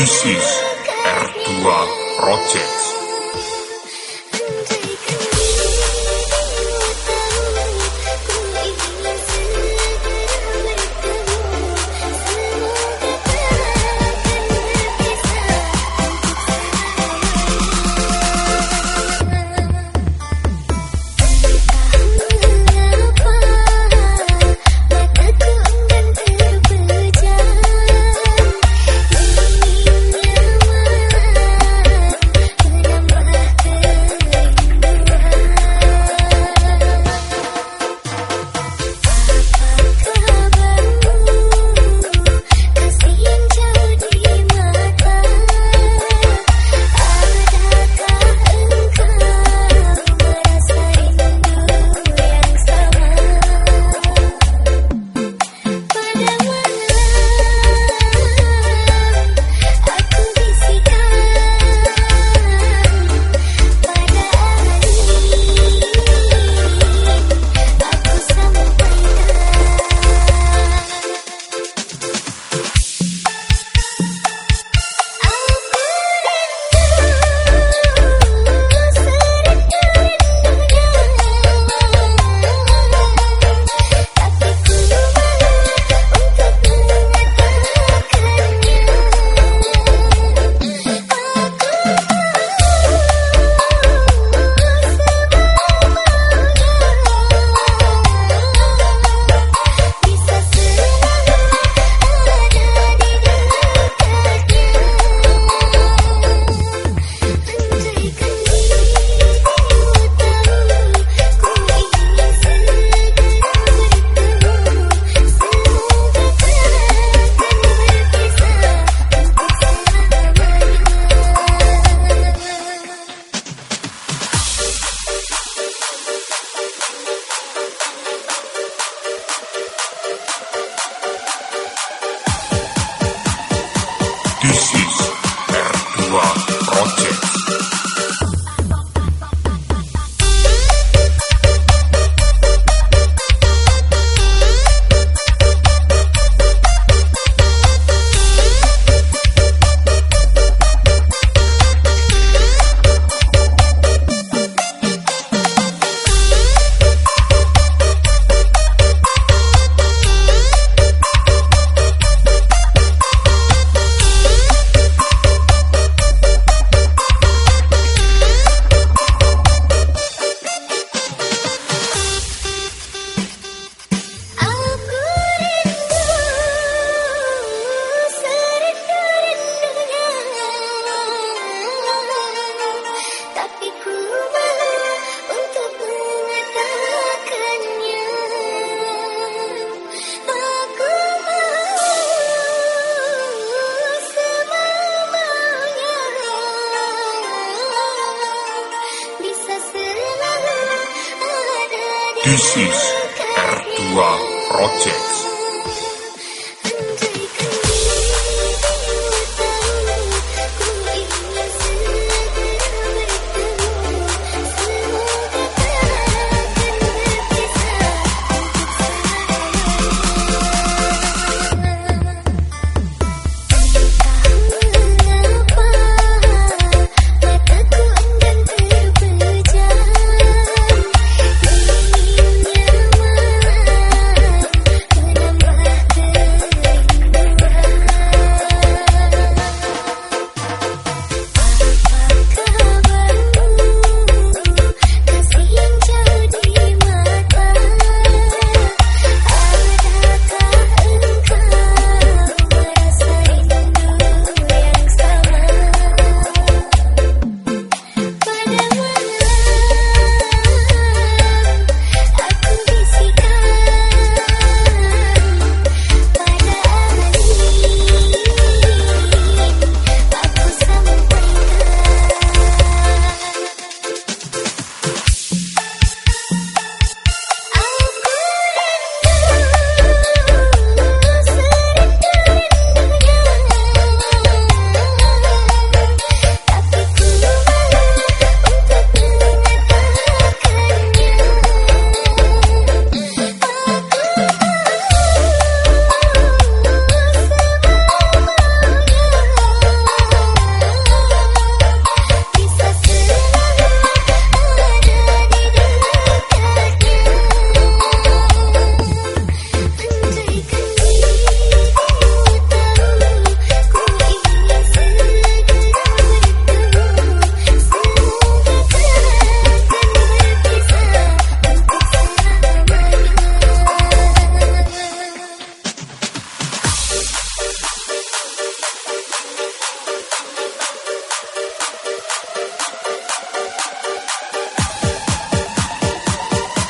This is R2 Projects. This is This is R2 Projects.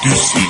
This is